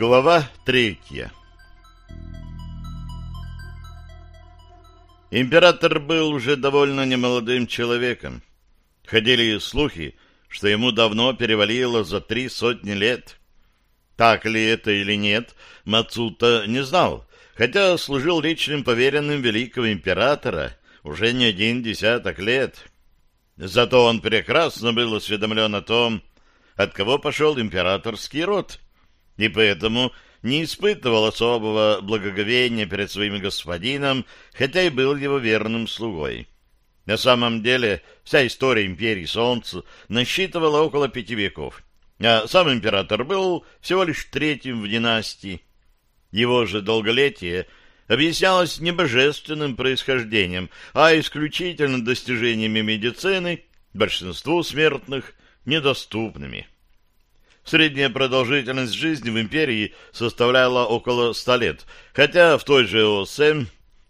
Глава третья Император был уже довольно немолодым человеком. Ходили слухи, что ему давно перевалило за три сотни лет. Так ли это или нет, Мацута не знал, хотя служил личным поверенным великого императора уже не один десяток лет. Зато он прекрасно был осведомлен о том, от кого пошел императорский род, и поэтому не испытывал особого благоговения перед своим господином, хотя и был его верным слугой. На самом деле, вся история империи Солнца насчитывала около пяти веков, а сам император был всего лишь третьим в династии. Его же долголетие объяснялось не божественным происхождением, а исключительно достижениями медицины, большинству смертных недоступными. Средняя продолжительность жизни в империи составляла около ста лет, хотя в той же ОСМ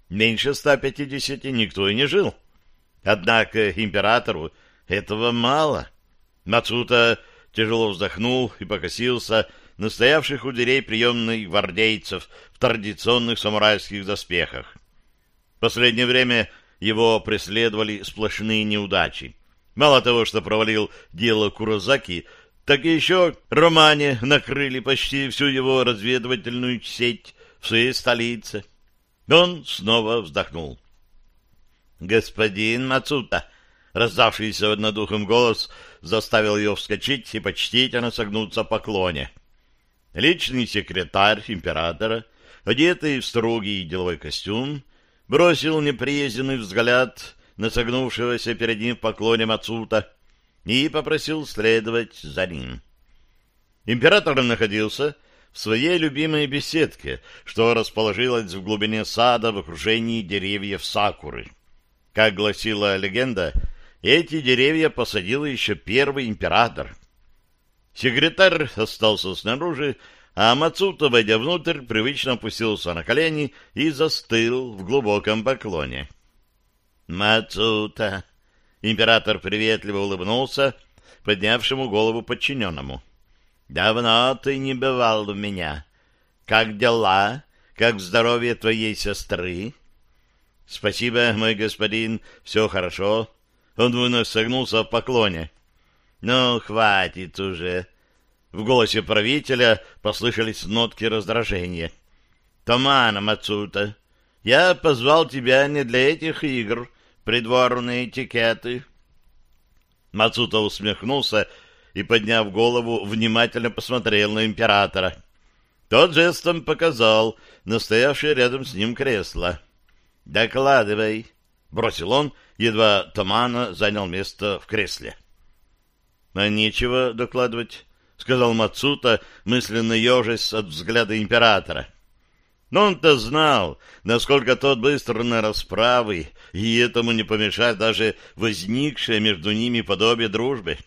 меньше 150 никто и не жил. Однако императору этого мало. Мацута тяжело вздохнул и покосился на стоявших у дверей приемных гвардейцев в традиционных самурайских доспехах. В последнее время его преследовали сплошные неудачи. Мало того, что провалил дело Курозаки, так еще романе накрыли почти всю его разведывательную сеть в своей столице. Он снова вздохнул. «Господин Мацута!» Раздавшийся над ухом голос заставил ее вскочить и почтительно согнуться в поклоне. Личный секретарь императора, одетый в строгий деловой костюм, бросил неприязненный взгляд на согнувшегося перед ним в поклоне Мацута и попросил следовать за ним. Император находился в своей любимой беседке, что расположилась в глубине сада в окружении деревьев сакуры. Как гласила легенда, эти деревья посадил еще первый император. Секретарь остался снаружи, а Мацута, войдя внутрь, привычно опустился на колени и застыл в глубоком поклоне. «Мацута!» Император приветливо улыбнулся поднявшему голову подчиненному. «Давно ты не бывал у меня. Как дела? Как здоровье твоей сестры?» «Спасибо, мой господин, все хорошо». Он вновь согнулся в поклоне. «Ну, хватит уже». В голосе правителя послышались нотки раздражения. «Томана, Мацута, я позвал тебя не для этих игр, придворные этикеты. Мацута усмехнулся и, подняв голову, внимательно посмотрел на императора. Тот жестом показал настоявшее рядом с ним кресло. «Докладывай», — бросил он, едва Тамана занял место в кресле. «А нечего докладывать», — сказал Мацута, мысленно ежась от взгляда императора. Но он-то знал, насколько тот быстр на расправы, и этому не помешает даже возникшее между ними подобие дружбы.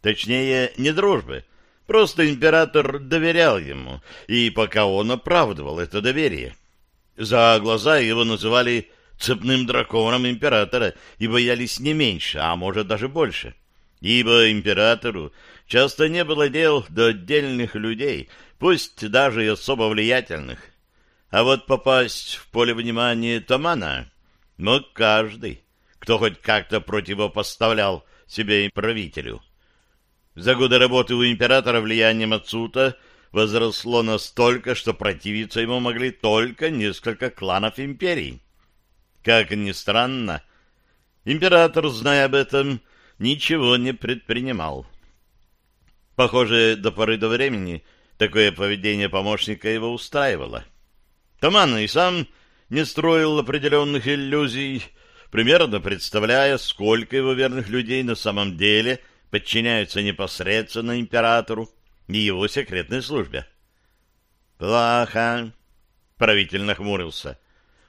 Точнее, не дружбы. Просто император доверял ему, и пока он оправдывал это доверие. За глаза его называли цепным драконом императора и боялись не меньше, а может даже больше. Ибо императору часто не было дел до отдельных людей, пусть даже и особо влиятельных. А вот попасть в поле внимания Томана мог каждый, кто хоть как-то противопоставлял себе и правителю. За годы работы у императора влияние Мацута возросло настолько, что противиться ему могли только несколько кланов империи. Как ни странно, император, зная об этом, ничего не предпринимал. Похоже, до поры до времени такое поведение помощника его устраивало. Таман и сам не строил определенных иллюзий, примерно представляя, сколько его верных людей на самом деле подчиняются непосредственно императору и его секретной службе. «Плохо», — правитель нахмурился.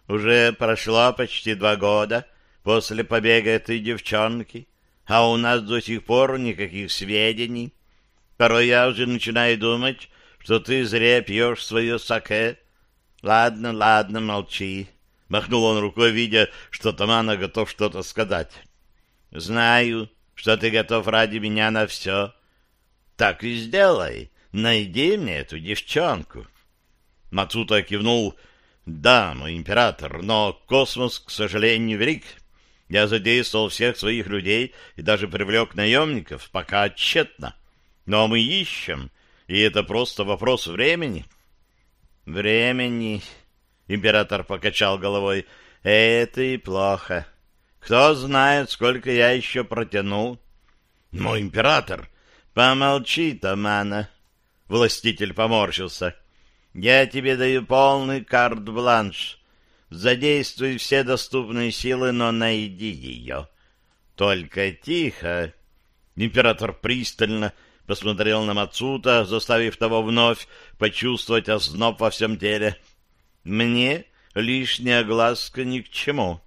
«Уже прошло почти два года после побега этой девчонки, а у нас до сих пор никаких сведений. Порой я уже начинаю думать, что ты зря пьешь свое саке, Ладно, ладно, молчи. Махнул он рукой, видя, что Тамана готов что-то сказать. Знаю, что ты готов ради меня на все. Так и сделай. найди мне эту девчонку. Мацута кивнул, да, мой император, но космос, к сожалению, велик. Я задействовал всех своих людей и даже привлек наемников, пока тщетно. Но мы ищем, и это просто вопрос времени. Времени, император покачал головой, это и плохо. Кто знает, сколько я еще протяну. Мой император, помолчи, Тамана. Властитель поморщился. Я тебе даю полный карт-бланш. Задействуй все доступные силы, но найди ее. Только тихо. Император пристально посмотрел на Мацута, заставив того вновь почувствовать озноб во всем теле. Мне лишняя глазка ни к чему.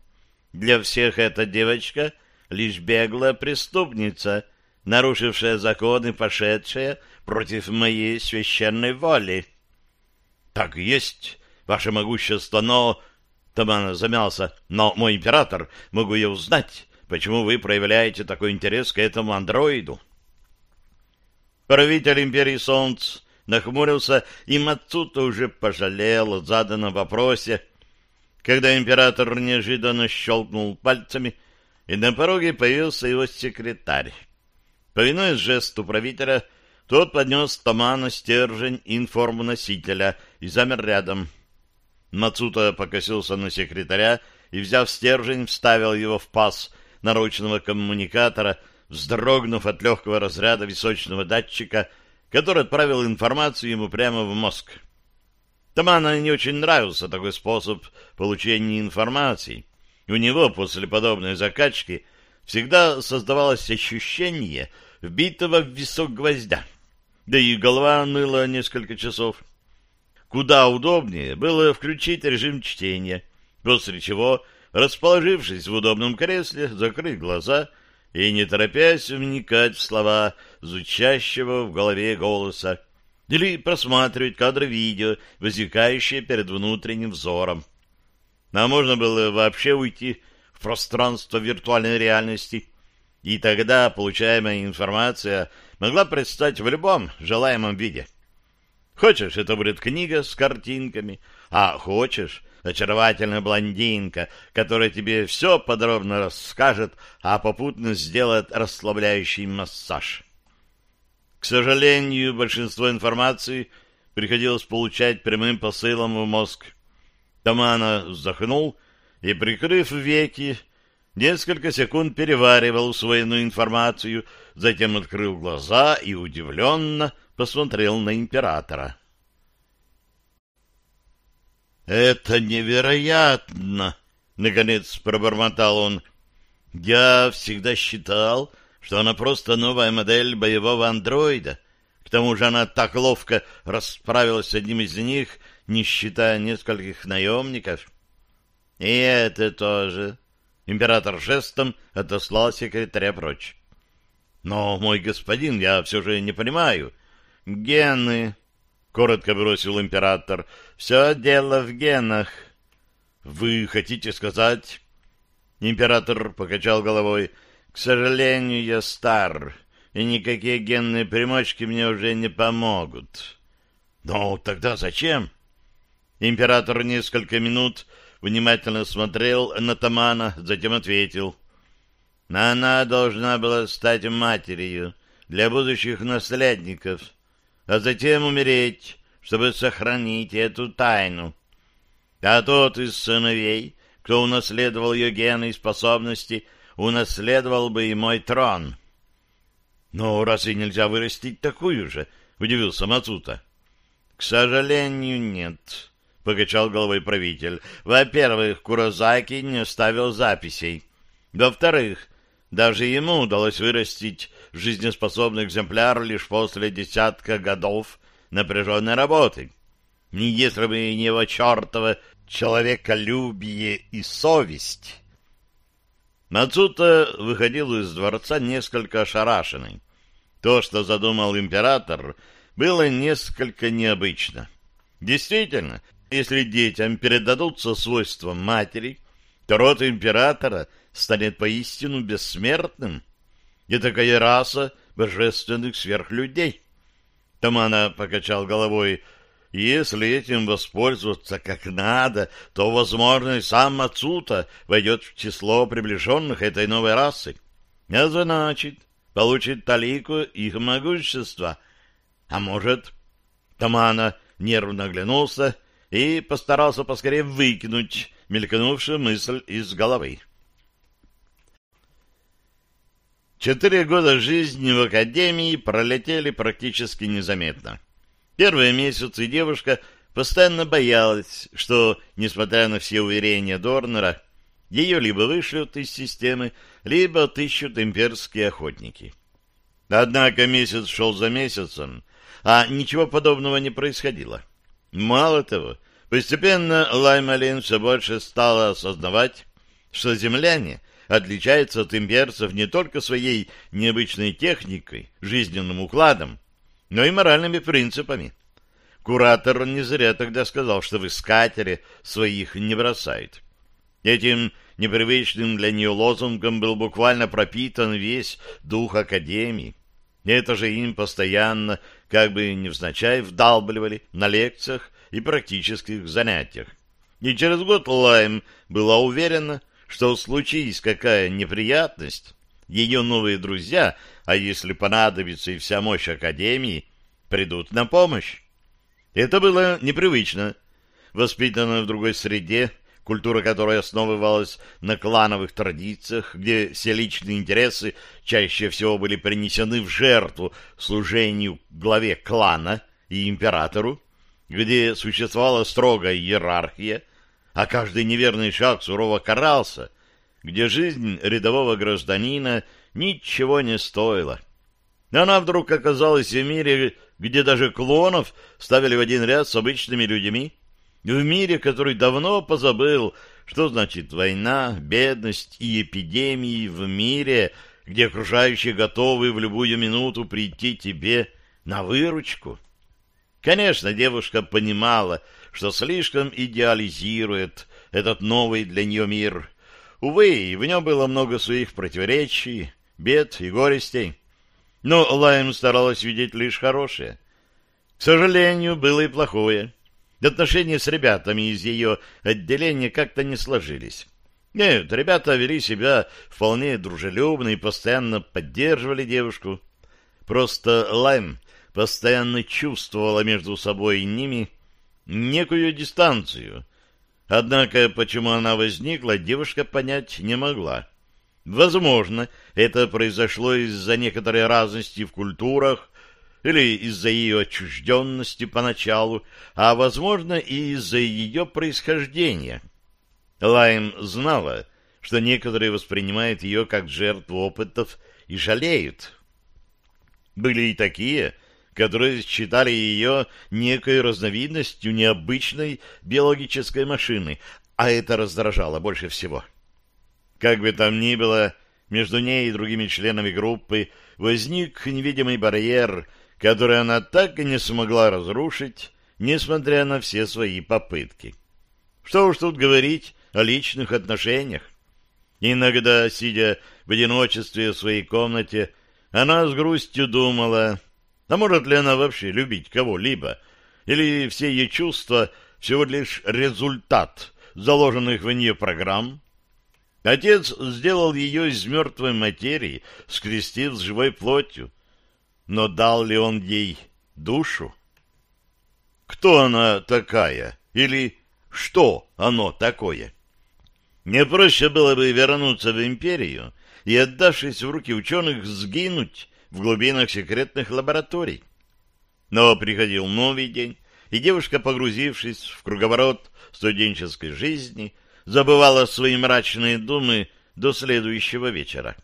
Для всех эта девочка лишь беглая преступница, нарушившая законы, пошедшая против моей священной воли. — Так есть, ваше могущество, но... Тамана замялся. — Но, мой император, могу я узнать, почему вы проявляете такой интерес к этому андроиду? Правитель империи Солнц нахмурился, и Мацута уже пожалел о заданном вопросе, когда император неожиданно щелкнул пальцами, и на пороге появился его секретарь. Повинуясь жесту правителя, тот поднес Тамана стержень информносителя и замер рядом. Мацута покосился на секретаря и, взяв стержень, вставил его в паз наручного коммуникатора, вздрогнув от легкого разряда височного датчика, который отправил информацию ему прямо в мозг. Тамана не очень нравился такой способ получения информации. У него после подобной закачки всегда создавалось ощущение вбитого в висок гвоздя. Да и голова ныла несколько часов. Куда удобнее было включить режим чтения, после чего, расположившись в удобном кресле, закрыть глаза и, не торопясь, вникать в слова звучащего в голове голоса, или просматривать кадры видео, возникающие перед внутренним взором. А можно было вообще уйти в пространство виртуальной реальности, и тогда получаемая информация могла предстать в любом желаемом виде. Хочешь, это будет книга с картинками, а хочешь, очаровательная блондинка, которая тебе все подробно расскажет, а попутно сделает расслабляющий массаж. К сожалению, большинство информации приходилось получать прямым посылом в мозг. Тамана вздохнул и, прикрыв веки, несколько секунд переваривал усвоенную информацию, затем открыл глаза и удивленно посмотрел на императора. «Это невероятно!» — наконец пробормотал он. «Я всегда считал, что она просто новая модель боевого андроида. К тому же она так ловко расправилась с одним из них, не считая нескольких наемников. И это тоже. Император жестом отослал секретаря прочь. Но, мой господин, я все же не понимаю. Гены, — коротко бросил император, — все дело в генах. Вы хотите сказать... Император покачал головой. К сожалению, я стар, и никакие генные примочки мне уже не помогут. Но тогда зачем? Император несколько минут внимательно смотрел на Тамана, затем ответил. Она должна была стать матерью для будущих наследников, а затем умереть, чтобы сохранить эту тайну. А тот из сыновей, кто унаследовал ее гены и способности, — унаследовал бы и мой трон. — Но разве нельзя вырастить такую же? — удивился Мацута. — К сожалению, нет, — покачал головой правитель. — Во-первых, Курозаки не оставил записей. Во-вторых, даже ему удалось вырастить жизнеспособный экземпляр лишь после десятка годов напряженной работы. Не если бы не его чертово человеколюбие и совесть. Мацута выходил из дворца несколько ошарашенный. То, что задумал император, было несколько необычно. Действительно, если детям передадутся свойства матери, то род императора станет поистину бессмертным. И такая раса божественных сверхлюдей. Тамана покачал головой. Если этим воспользоваться как надо, то, возможно, и сам Мацута войдет в число приближенных этой новой расы. А значит, получит талику их могущества. А может... Тамана нервно оглянулся и постарался поскорее выкинуть мелькнувшую мысль из головы. Четыре года жизни в академии пролетели практически незаметно. Первые месяцы девушка постоянно боялась, что, несмотря на все уверения Дорнера, ее либо вышлют из системы, либо отыщут имперские охотники. Однако месяц шел за месяцем, а ничего подобного не происходило. Мало того, постепенно Лаймалин все больше стала осознавать, что земляне — отличается от имперцев не только своей необычной техникой, жизненным укладом, но и моральными принципами. Куратор не зря тогда сказал, что в искателе своих не бросает. Этим непривычным для нее лозунгом был буквально пропитан весь дух Академии. Это же им постоянно, как бы невзначай, вдалбливали на лекциях и практических занятиях. И через год Лайм была уверена, что случись какая неприятность, ее новые друзья, а если понадобится и вся мощь Академии, придут на помощь. Это было непривычно. Воспитанная в другой среде, культура которой основывалась на клановых традициях, где все личные интересы чаще всего были принесены в жертву служению главе клана и императору, где существовала строгая иерархия, а каждый неверный шаг сурово карался, где жизнь рядового гражданина ничего не стоила. Она вдруг оказалась в мире, где даже клонов ставили в один ряд с обычными людьми, в мире, который давно позабыл, что значит война, бедность и эпидемии, в мире, где окружающие готовы в любую минуту прийти тебе на выручку. Конечно, девушка понимала, что слишком идеализирует этот новый для нее мир. Увы, в нем было много своих противоречий, бед и горестей. Но Лайм старалась видеть лишь хорошее. К сожалению, было и плохое. Отношения с ребятами из ее отделения как-то не сложились. Нет, ребята вели себя вполне дружелюбно и постоянно поддерживали девушку. Просто Лайм постоянно чувствовала между собой и ними некую дистанцию. Однако, почему она возникла, девушка понять не могла. Возможно, это произошло из-за некоторой разности в культурах или из-за ее отчужденности поначалу, а, возможно, и из-за ее происхождения. Лайм знала, что некоторые воспринимают ее как жертву опытов и жалеют. Были и такие, которые считали ее некой разновидностью необычной биологической машины, а это раздражало больше всего. Как бы там ни было, между ней и другими членами группы возник невидимый барьер, который она так и не смогла разрушить, несмотря на все свои попытки. Что уж тут говорить о личных отношениях. Иногда, сидя в одиночестве в своей комнате, она с грустью думала а может ли она вообще любить кого-либо? Или все ее чувства всего лишь результат заложенных в нее программ? Отец сделал ее из мертвой материи, скрестив с живой плотью. Но дал ли он ей душу? Кто она такая? Или что оно такое? Не проще было бы вернуться в империю и, отдавшись в руки ученых, сгинуть, в глубинах секретных лабораторий. Но приходил новый день, и девушка, погрузившись в круговорот студенческой жизни, забывала свои мрачные думы до следующего вечера.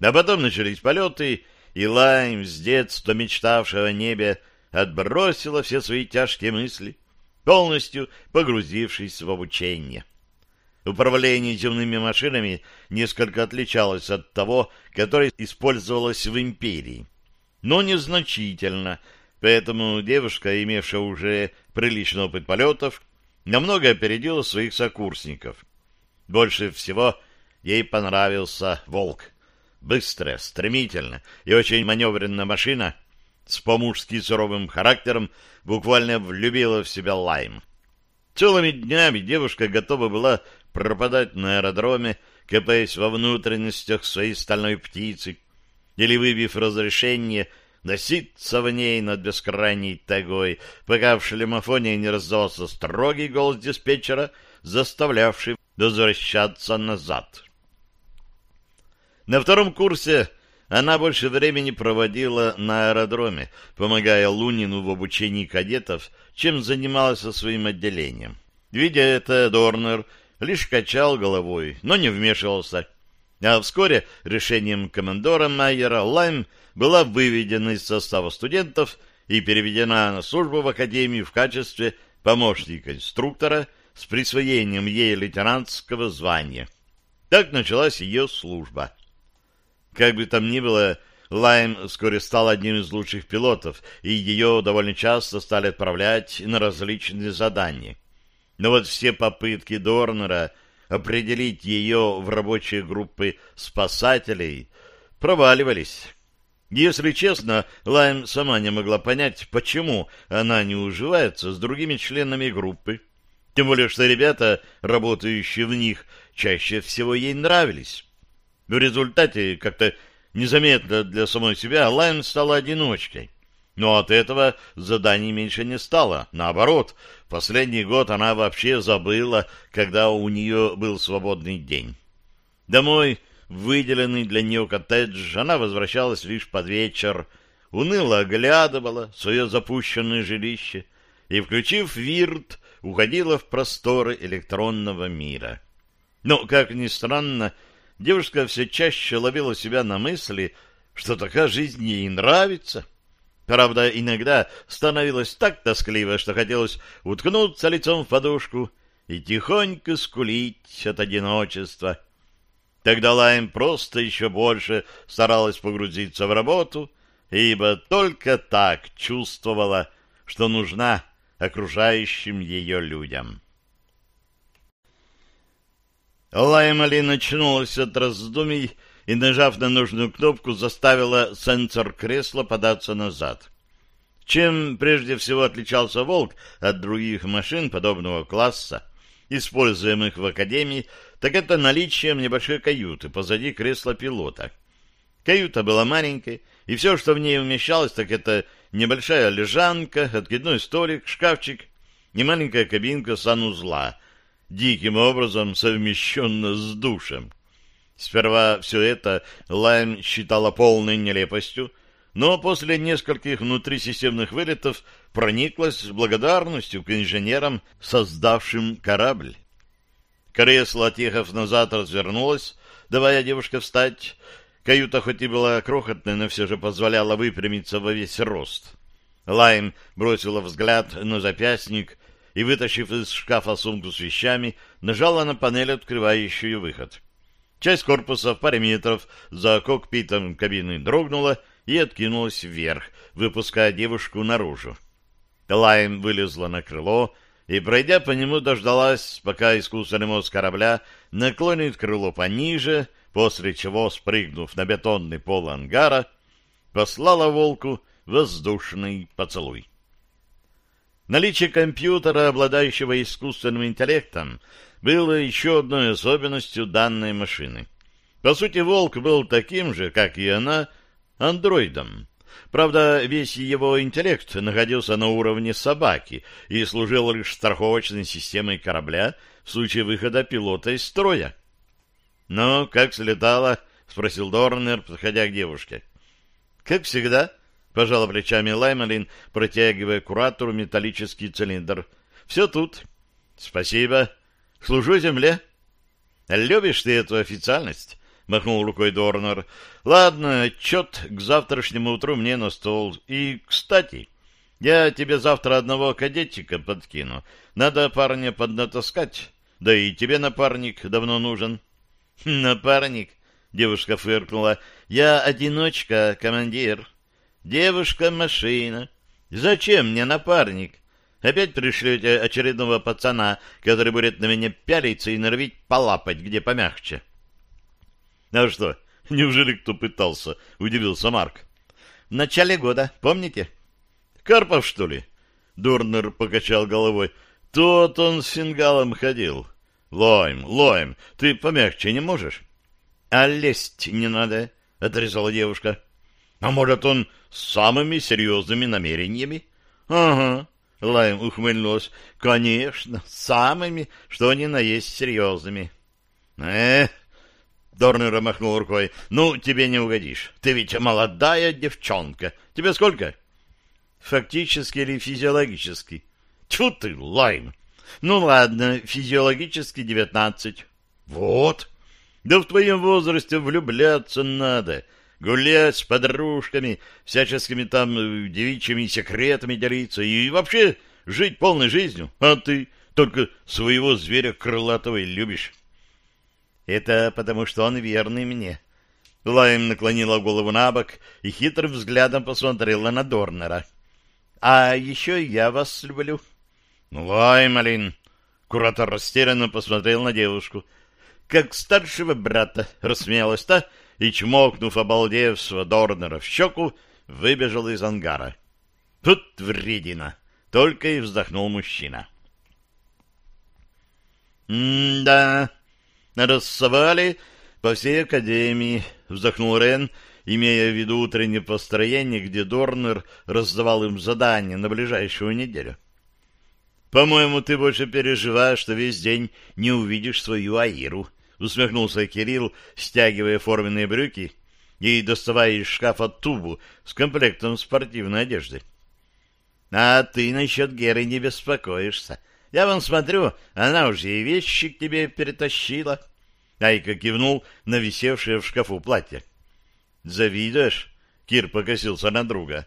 А потом начались полеты, и Лайм, с детства мечтавшего о небе, отбросила все свои тяжкие мысли, полностью погрузившись в обучение. Управление земными машинами несколько отличалось от того, которое использовалось в империи. Но незначительно, поэтому девушка, имевшая уже приличный опыт полетов, намного опередила своих сокурсников. Больше всего ей понравился «Волк». Быстрая, стремительная и очень маневренная машина, с по-мужски суровым характером буквально влюбила в себя Лайм. Целыми днями девушка готова была пропадать на аэродроме, копаясь во внутренностях своей стальной птицы, или, выбив разрешение, носиться в ней над бескрайней тагой, пока в шлемофоне не раздался строгий голос диспетчера, заставлявший возвращаться назад. На втором курсе она больше времени проводила на аэродроме, помогая Лунину в обучении кадетов, чем занималась со своим отделением. Видя это, Дорнер лишь качал головой, но не вмешивался. А вскоре решением командора Майера Лайм была выведена из состава студентов и переведена на службу в Академию в качестве помощника инструктора с присвоением ей лейтенантского звания. Так началась ее служба. Как бы там ни было, Лайм вскоре стал одним из лучших пилотов, и ее довольно часто стали отправлять на различные задания. Но вот все попытки Дорнера определить ее в рабочие группы спасателей проваливались. Если честно, Лайм сама не могла понять, почему она не уживается с другими членами группы. Тем более, что ребята, работающие в них, чаще всего ей нравились. В результате, как-то незаметно для самой себя, Лайм стала одиночкой. Но от этого заданий меньше не стало. Наоборот, последний год она вообще забыла, когда у нее был свободный день. Домой, выделенный для нее коттедж, она возвращалась лишь под вечер, уныло оглядывала свое запущенное жилище и, включив вирт, уходила в просторы электронного мира. Но, как ни странно, девушка все чаще ловила себя на мысли, что такая жизнь ей нравится — Правда, иногда становилось так тоскливо, что хотелось уткнуться лицом в подушку и тихонько скулить от одиночества. Тогда Лайм просто еще больше старалась погрузиться в работу, ибо только так чувствовала, что нужна окружающим ее людям. Лаймали начнулась от раздумий и, нажав на нужную кнопку, заставила сенсор кресла податься назад. Чем прежде всего отличался «Волк» от других машин подобного класса, используемых в Академии, так это наличием небольшой каюты позади кресла пилота. Каюта была маленькой, и все, что в ней умещалось, так это небольшая лежанка, откидной столик, шкафчик и кабинка санузла, диким образом совмещенная с душем. Сперва все это Лайм считала полной нелепостью, но после нескольких внутрисистемных вылетов прониклась благодарностью к инженерам, создавшим корабль. Кресло, отъехав назад, развернулось, давая девушке встать. Каюта хоть и была крохотной, но все же позволяла выпрямиться во весь рост. Лайм бросила взгляд на запястник и, вытащив из шкафа сумку с вещами, нажала на панель, открывающую выход. Часть корпуса в паре метров за кокпитом кабины дрогнула и откинулась вверх, выпуская девушку наружу. Лайм вылезла на крыло и, пройдя по нему, дождалась, пока искусственный мозг корабля наклонит крыло пониже, после чего, спрыгнув на бетонный пол ангара, послала волку воздушный поцелуй. Наличие компьютера, обладающего искусственным интеллектом, было еще одной особенностью данной машины. По сути, «Волк» был таким же, как и она, андроидом. Правда, весь его интеллект находился на уровне собаки и служил лишь страховочной системой корабля в случае выхода пилота из строя. «Ну, как слетало?» — спросил Дорнер, подходя к девушке. «Как всегда», — пожала плечами Лаймалин, протягивая куратору металлический цилиндр. «Все тут». «Спасибо», Служу земле. Любишь ты эту официальность? Махнул рукой Дорнер. Ладно, отчет к завтрашнему утру мне на стол. И, кстати, я тебе завтра одного кадетчика подкину. Надо парня поднатаскать. Да и тебе напарник давно нужен. Напарник? Девушка фыркнула. Я одиночка, командир. Девушка-машина. Зачем мне напарник? Опять пришлете очередного пацана, который будет на меня пялиться и норовить полапать, где помягче. — А что, неужели кто пытался? — удивился Марк. — В начале года, помните? Карпов, что ли? Дурнер покачал головой. Тот он с фингалом ходил. Лойм, Лойм, ты помягче не можешь? А лезть не надо, отрезала девушка. А может, он с самыми серьезными намерениями? Ага, Лайм ухмыльнулась. Конечно, самыми, что ни на есть серьезными. Эх, Дорнер махнул рукой. «Ну, тебе не угодишь. Ты ведь молодая девчонка. Тебе сколько?» «Фактически или физиологически?» «Тьфу ты, Лайм!» «Ну ладно, физиологически девятнадцать». «Вот! Да в твоем возрасте влюбляться надо, гулять с подружками, всяческими там э, девичьими секретами делиться и вообще жить полной жизнью. А ты только своего зверя крылатого и любишь». Это потому, что он верный мне. Лайм наклонила голову на бок и хитрым взглядом посмотрела на Дорнера. — А еще я вас люблю. — Ну, Лайм, Алин. Куратор растерянно посмотрел на девушку. — Как старшего брата, — рассмеялась та, и, чмокнув обалдевшего Дорнера в щеку, выбежал из ангара. — Тут вредина! — только и вздохнул мужчина. — Да, Рассовали по всей академии, вздохнул Рен, имея в виду утреннее построение, где Дорнер раздавал им задания на ближайшую неделю. «По-моему, ты больше переживаешь, что весь день не увидишь свою Аиру», — усмехнулся Кирилл, стягивая форменные брюки и доставая из шкафа тубу с комплектом спортивной одежды. «А ты насчет Геры не беспокоишься. Я вон смотрю, она уже и вещи к тебе перетащила. Айка кивнул на висевшее в шкафу платье. Завидуешь? Кир покосился на друга.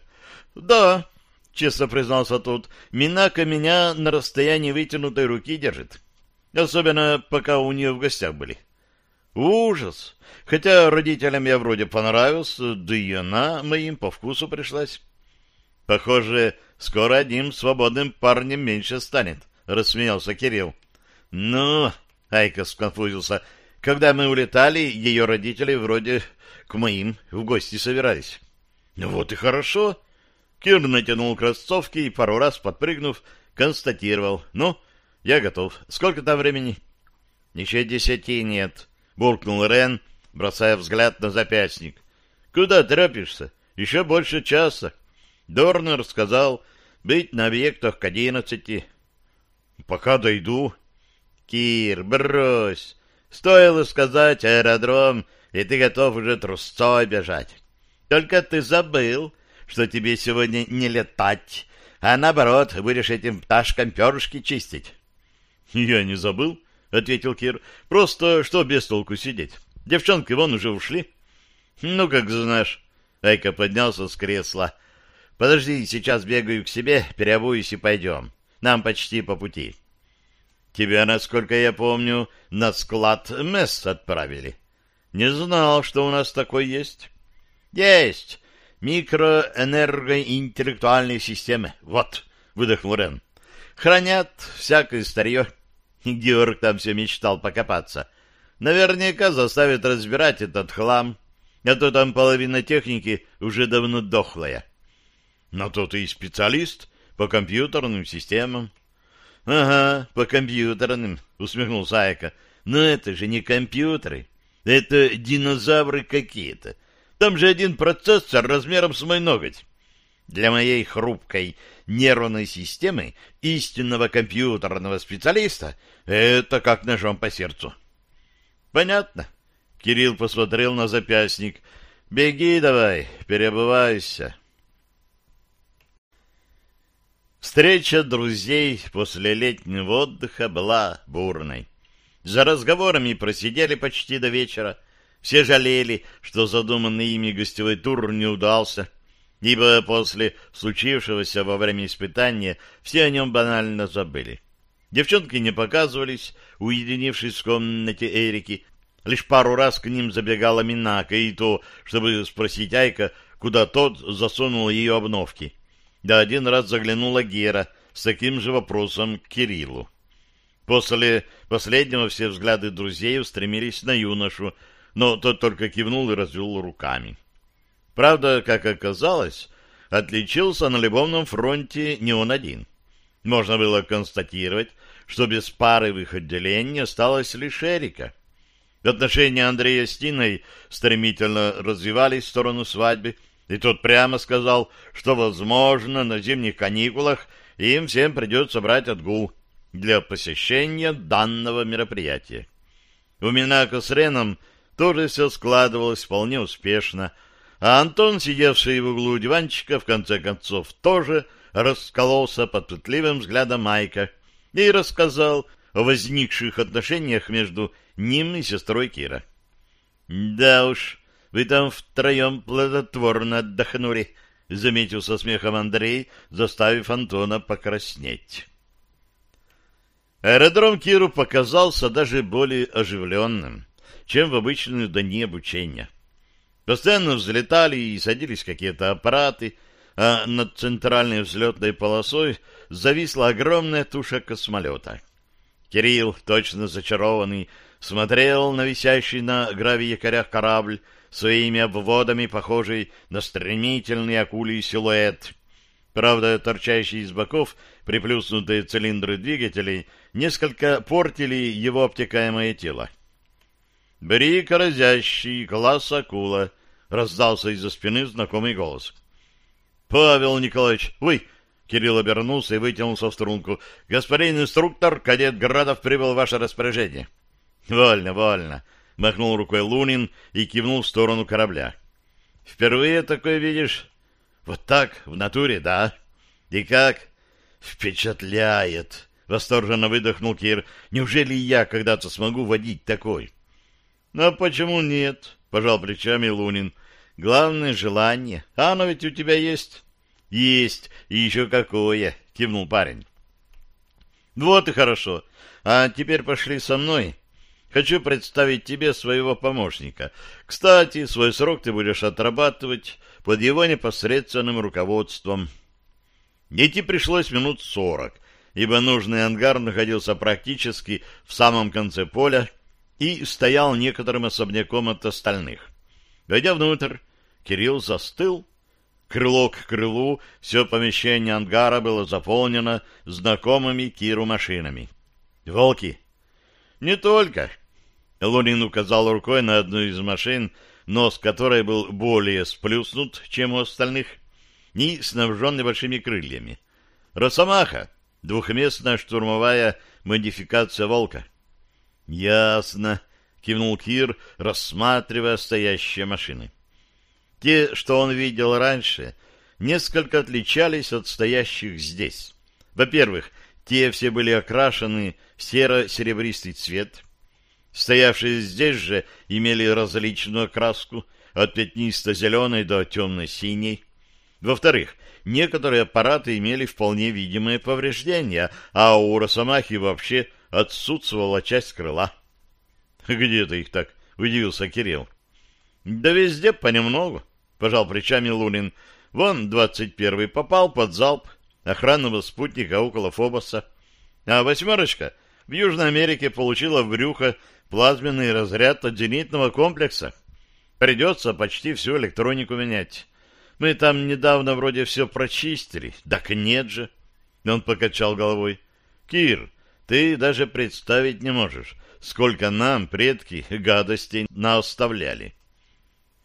Да, честно признался тот, Минака меня на расстоянии вытянутой руки держит. Особенно, пока у нее в гостях были. Ужас! Хотя родителям я вроде понравился, да и она моим по вкусу пришлась. Похоже, скоро одним свободным парнем меньше станет рассмеялся Кирилл. Ну, Айка сконфузился. Когда мы улетали, ее родители вроде к моим в гости собирались. Вот и хорошо. Кир натянул кроссовки и пару раз подпрыгнув, констатировал. Ну, я готов. Сколько там времени? Еще десяти нет, буркнул Рен, бросая взгляд на запястник. Куда торопишься? Еще больше часа. Дорнер сказал быть на объектах к одиннадцати. Пока дойду. Кир, брось. Стоило сказать аэродром, и ты готов уже трусцой бежать. Только ты забыл, что тебе сегодня не летать, а наоборот, будешь этим пташкам перышки чистить. — Я не забыл, — ответил Кир. — Просто что без толку сидеть? Девчонки вон уже ушли. — Ну, как знаешь. Айка поднялся с кресла. — Подожди, сейчас бегаю к себе, переобуюсь и пойдем. Нам почти по пути. Тебя, насколько я помню, на склад МЭС отправили. Не знал, что у нас такой есть. Есть. Микроэнергоинтеллектуальные системы. Вот, выдохнул Рен. Хранят всякое старье. Георг там все мечтал покопаться. Наверняка заставят разбирать этот хлам, а то там половина техники уже давно дохлая. Но тот и специалист по компьютерным системам. — Ага, по компьютерным, — усмехнулся Айка. — Но это же не компьютеры. Это динозавры какие-то. Там же один процессор размером с мой ноготь. Для моей хрупкой нервной системы истинного компьютерного специалиста это как ножом по сердцу. — Понятно. Кирилл посмотрел на запястник. — Беги давай, переобувайся. Встреча друзей после летнего отдыха была бурной. За разговорами просидели почти до вечера. Все жалели, что задуманный ими гостевой тур не удался, ибо после случившегося во время испытания все о нем банально забыли. Девчонки не показывались, уединившись в комнате Эрики. Лишь пару раз к ним забегала Минака, и то, чтобы спросить Айка, куда тот засунул ее обновки. Да один раз заглянула Гера с таким же вопросом к Кириллу. После последнего все взгляды друзей устремились на юношу, но тот только кивнул и развел руками. Правда, как оказалось, отличился на любовном фронте не он один. Можно было констатировать, что без пары в их отделении осталась лишь Эрика. Отношения Андрея с Тиной стремительно развивались в сторону свадьбы, и тот прямо сказал, что, возможно, на зимних каникулах им всем придется брать отгул для посещения данного мероприятия. У Минако с Реном тоже все складывалось вполне успешно, а Антон, сидевший в углу диванчика, в конце концов тоже раскололся под пытливым взглядом Майка и рассказал о возникших отношениях между ним и сестрой Кира. «Да уж, вы там втроем плодотворно отдохнули», — заметил со смехом Андрей, заставив Антона покраснеть. Аэродром Киру показался даже более оживленным, чем в обычные дни обучения. Постоянно взлетали и садились какие-то аппараты, а над центральной взлетной полосой зависла огромная туша космолета. Кирилл, точно зачарованный, смотрел на висящий на гравий-якорях корабль, своими обводами похожий на стремительный акулий силуэт. Правда, торчащие из боков приплюснутые цилиндры двигателей несколько портили его обтекаемое тело. «Брик разящий, класс акула», — раздался из-за спины знакомый голос. «Павел Николаевич, вы...» Кирилл обернулся и вытянулся в струнку. «Господин инструктор, кадет Градов прибыл в ваше распоряжение». «Вольно, вольно», — махнул рукой Лунин и кивнул в сторону корабля. «Впервые такое видишь?» «Вот так, в натуре, да?» «И как?» «Впечатляет!» — восторженно выдохнул Кир. «Неужели я когда-то смогу водить такой?» «Ну, почему нет?» — пожал плечами Лунин. «Главное — желание. А оно ведь у тебя есть?» «Есть, и еще какое!» — кивнул парень. «Вот и хорошо. А теперь пошли со мной. Хочу представить тебе своего помощника. Кстати, свой срок ты будешь отрабатывать под его непосредственным руководством». Идти пришлось минут сорок, ибо нужный ангар находился практически в самом конце поля и стоял некоторым особняком от остальных. Войдя внутрь, Кирилл застыл. Крыло к крылу все помещение ангара было заполнено знакомыми Киру машинами. «Волки!» «Не только!» Лунин указал рукой на одну из машин, нос которой был более сплюснут, чем у остальных, и снабжен небольшими крыльями. «Росомаха!» Двухместная штурмовая модификация «Волка». «Ясно», — кивнул Кир, рассматривая стоящие машины. Те, что он видел раньше, несколько отличались от стоящих здесь. Во-первых, те все были окрашены в серо-серебристый цвет. Стоявшие здесь же имели различную окраску, от пятнисто-зеленой до темно-синей. Во-вторых, некоторые аппараты имели вполне видимые повреждения, а у Росомахи вообще отсутствовала часть крыла. «Где ты их так?» — удивился Кирилл. «Да везде понемногу», — пожал плечами Лунин. «Вон двадцать первый попал под залп охранного спутника около Фобоса, а восьмерочка в Южной Америке получила в брюхо плазменный разряд от зенитного комплекса. Придется почти всю электронику менять. Мы там недавно вроде все прочистили. Так нет же». Он покачал головой. «Кир, ты даже представить не можешь, сколько нам предки гадостей наоставляли.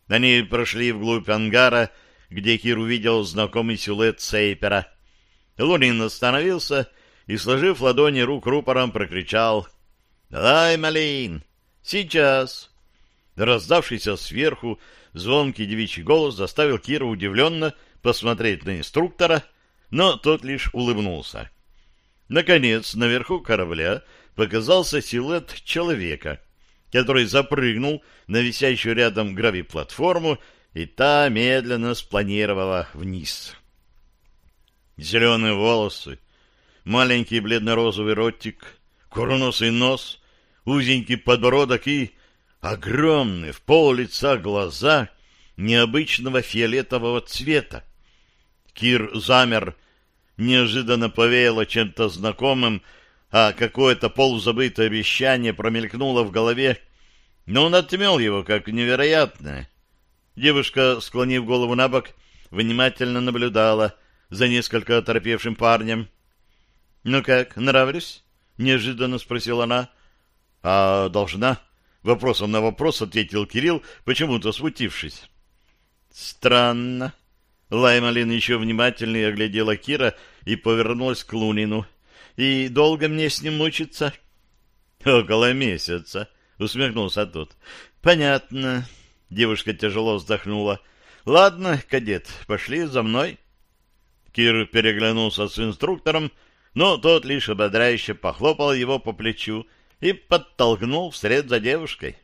Они прошли вглубь ангара, где Кир увидел знакомый силуэт Сейпера. Лунин остановился и, сложив ладони рук рупором, прокричал «Давай, Малин! Сейчас!» Раздавшийся сверху звонкий девичий голос заставил Кира удивленно посмотреть на инструктора, но тот лишь улыбнулся. Наконец, наверху корабля показался силуэт человека, который запрыгнул на висящую рядом гравиплатформу, и та медленно спланировала вниз. Зеленые волосы, маленький бледно-розовый ротик, курносый нос, узенький подбородок и огромные в пол лица глаза необычного фиолетового цвета. Кир замер, неожиданно повеяло чем-то знакомым, а какое-то полузабытое обещание промелькнуло в голове, но он отмел его как невероятное. Девушка, склонив голову на бок, внимательно наблюдала за несколько оторопевшим парнем. — Ну как, нравлюсь? — неожиданно спросила она. — А должна? — вопросом на вопрос ответил Кирилл, почему-то смутившись. — Странно. Лаймалин еще внимательнее оглядела Кира и повернулась к Лунину. — И долго мне с ним мучиться? — Около месяца, — усмехнулся тот. — Понятно. Девушка тяжело вздохнула. — Ладно, кадет, пошли за мной. Кир переглянулся с инструктором, но тот лишь ободряюще похлопал его по плечу и подтолкнул вслед за девушкой.